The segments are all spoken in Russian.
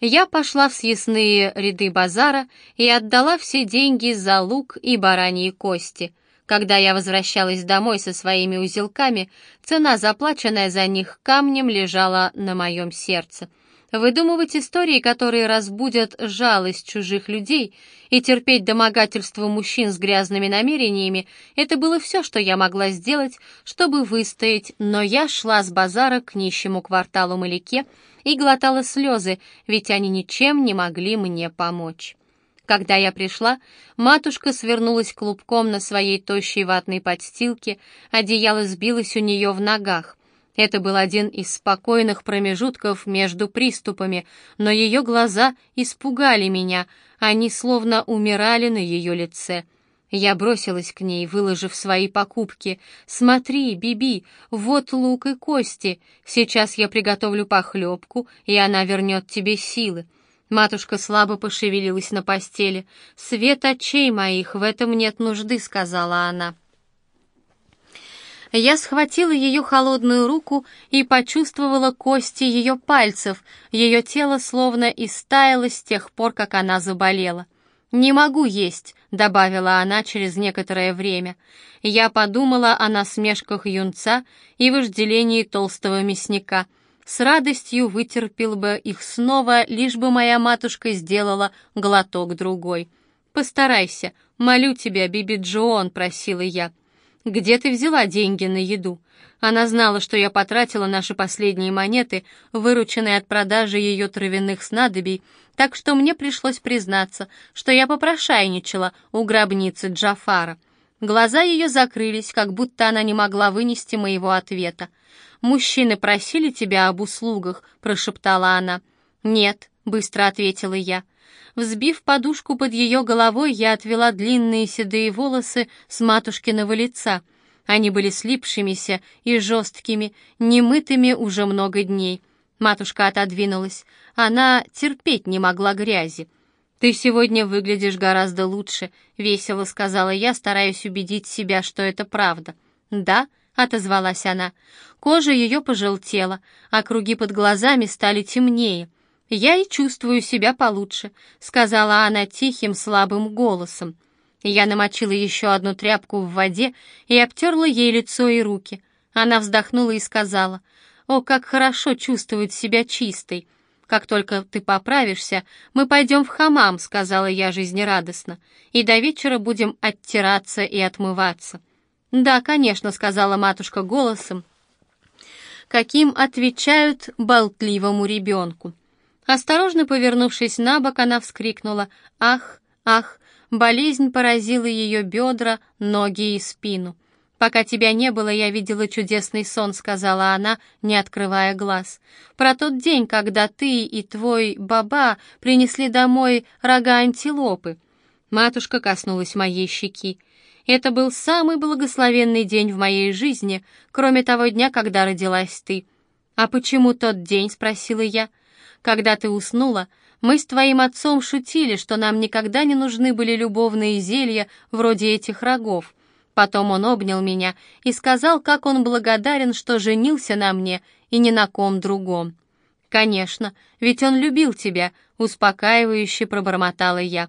Я пошла в съестные ряды базара и отдала все деньги за лук и бараньи кости. Когда я возвращалась домой со своими узелками, цена, заплаченная за них камнем, лежала на моем сердце. Выдумывать истории, которые разбудят жалость чужих людей, и терпеть домогательство мужчин с грязными намерениями, это было все, что я могла сделать, чтобы выстоять, но я шла с базара к нищему кварталу Маляке и глотала слезы, ведь они ничем не могли мне помочь. Когда я пришла, матушка свернулась клубком на своей тощей ватной подстилке, одеяло сбилось у нее в ногах. Это был один из спокойных промежутков между приступами, но ее глаза испугали меня, они словно умирали на ее лице. Я бросилась к ней, выложив свои покупки. «Смотри, Биби, вот лук и кости. Сейчас я приготовлю похлебку, и она вернет тебе силы». Матушка слабо пошевелилась на постели. «Свет очей моих, в этом нет нужды», — сказала она. Я схватила ее холодную руку и почувствовала кости ее пальцев. Ее тело словно истаяло с тех пор, как она заболела. «Не могу есть», — добавила она через некоторое время. Я подумала о насмешках юнца и вожделении толстого мясника. С радостью вытерпел бы их снова, лишь бы моя матушка сделала глоток другой. «Постарайся, молю тебя, Биби Джоон», — просила я. «Где ты взяла деньги на еду?» Она знала, что я потратила наши последние монеты, вырученные от продажи ее травяных снадобий, так что мне пришлось признаться, что я попрошайничала у гробницы Джафара. Глаза ее закрылись, как будто она не могла вынести моего ответа. «Мужчины просили тебя об услугах», — прошептала она. «Нет», — быстро ответила я. Взбив подушку под ее головой, я отвела длинные седые волосы с матушкиного лица. Они были слипшимися и жесткими, немытыми уже много дней. Матушка отодвинулась. Она терпеть не могла грязи. «Ты сегодня выглядишь гораздо лучше», — весело сказала я, стараясь убедить себя, что это правда. «Да», — отозвалась она. Кожа ее пожелтела, а круги под глазами стали темнее. «Я и чувствую себя получше», — сказала она тихим, слабым голосом. Я намочила еще одну тряпку в воде и обтерла ей лицо и руки. Она вздохнула и сказала, «О, как хорошо чувствовать себя чистой!» «Как только ты поправишься, мы пойдем в хамам», — сказала я жизнерадостно, «и до вечера будем оттираться и отмываться». «Да, конечно», — сказала матушка голосом, каким отвечают болтливому ребенку. Осторожно повернувшись на бок, она вскрикнула «Ах, ах!» Болезнь поразила ее бедра, ноги и спину. «Пока тебя не было, я видела чудесный сон», — сказала она, не открывая глаз. «Про тот день, когда ты и твой баба принесли домой рога антилопы». Матушка коснулась моей щеки. «Это был самый благословенный день в моей жизни, кроме того дня, когда родилась ты». «А почему тот день?» — спросила я. Когда ты уснула, мы с твоим отцом шутили, что нам никогда не нужны были любовные зелья вроде этих рогов. Потом он обнял меня и сказал, как он благодарен, что женился на мне и ни на ком другом. «Конечно, ведь он любил тебя», — успокаивающе пробормотала я.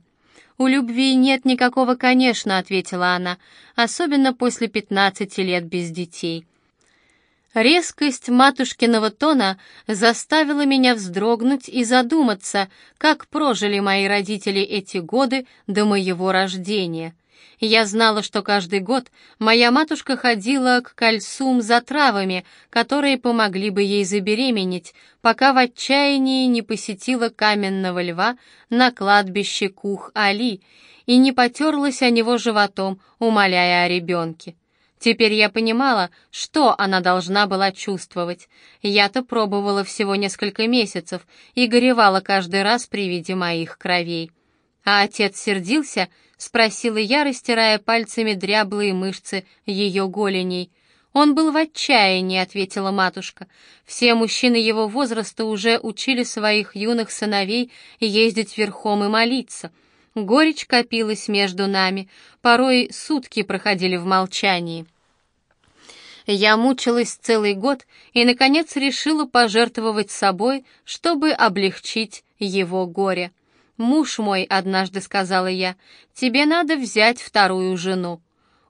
«У любви нет никакого «конечно», — ответила она, «особенно после пятнадцати лет без детей». Резкость матушкиного тона заставила меня вздрогнуть и задуматься, как прожили мои родители эти годы до моего рождения. Я знала, что каждый год моя матушка ходила к кольцум за травами, которые помогли бы ей забеременеть, пока в отчаянии не посетила каменного льва на кладбище Кух-Али и не потерлась о него животом, умоляя о ребенке. Теперь я понимала, что она должна была чувствовать. Я-то пробовала всего несколько месяцев и горевала каждый раз при виде моих кровей. А отец сердился, спросила я, растирая пальцами дряблые мышцы ее голеней. «Он был в отчаянии», — ответила матушка. «Все мужчины его возраста уже учили своих юных сыновей ездить верхом и молиться». Горечь копилась между нами, порой сутки проходили в молчании. Я мучилась целый год и, наконец, решила пожертвовать собой, чтобы облегчить его горе. «Муж мой», — однажды сказала я, — «тебе надо взять вторую жену».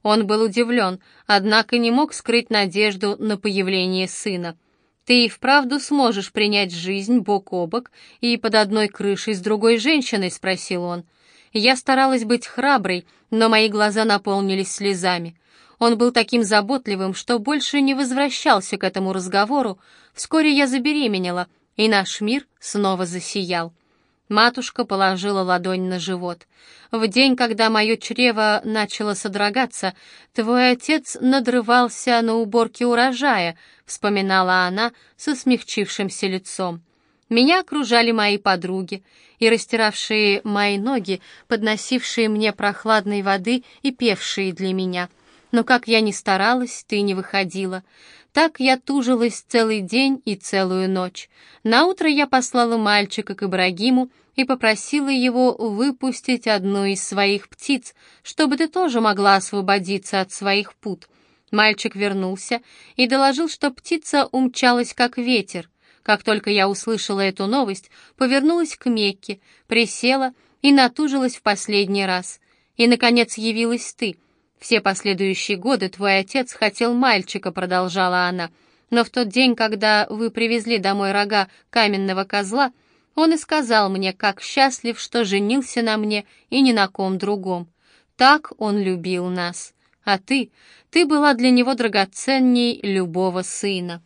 Он был удивлен, однако не мог скрыть надежду на появление сына. «Ты и вправду сможешь принять жизнь бок о бок и под одной крышей с другой женщиной?» — спросил он. Я старалась быть храброй, но мои глаза наполнились слезами. Он был таким заботливым, что больше не возвращался к этому разговору. Вскоре я забеременела, и наш мир снова засиял. Матушка положила ладонь на живот. «В день, когда мое чрево начало содрогаться, твой отец надрывался на уборке урожая», — вспоминала она со смягчившимся лицом. Меня окружали мои подруги, и растиравшие мои ноги, подносившие мне прохладной воды и певшие для меня. Но как я ни старалась, ты не выходила. Так я тужилась целый день и целую ночь. Наутро я послала мальчика к Ибрагиму и попросила его выпустить одну из своих птиц, чтобы ты тоже могла освободиться от своих пут. Мальчик вернулся и доложил, что птица умчалась как ветер. Как только я услышала эту новость, повернулась к Мекке, присела и натужилась в последний раз. И, наконец, явилась ты — «Все последующие годы твой отец хотел мальчика», — продолжала она. «Но в тот день, когда вы привезли домой рога каменного козла, он и сказал мне, как счастлив, что женился на мне и ни на ком другом. Так он любил нас. А ты, ты была для него драгоценней любого сына».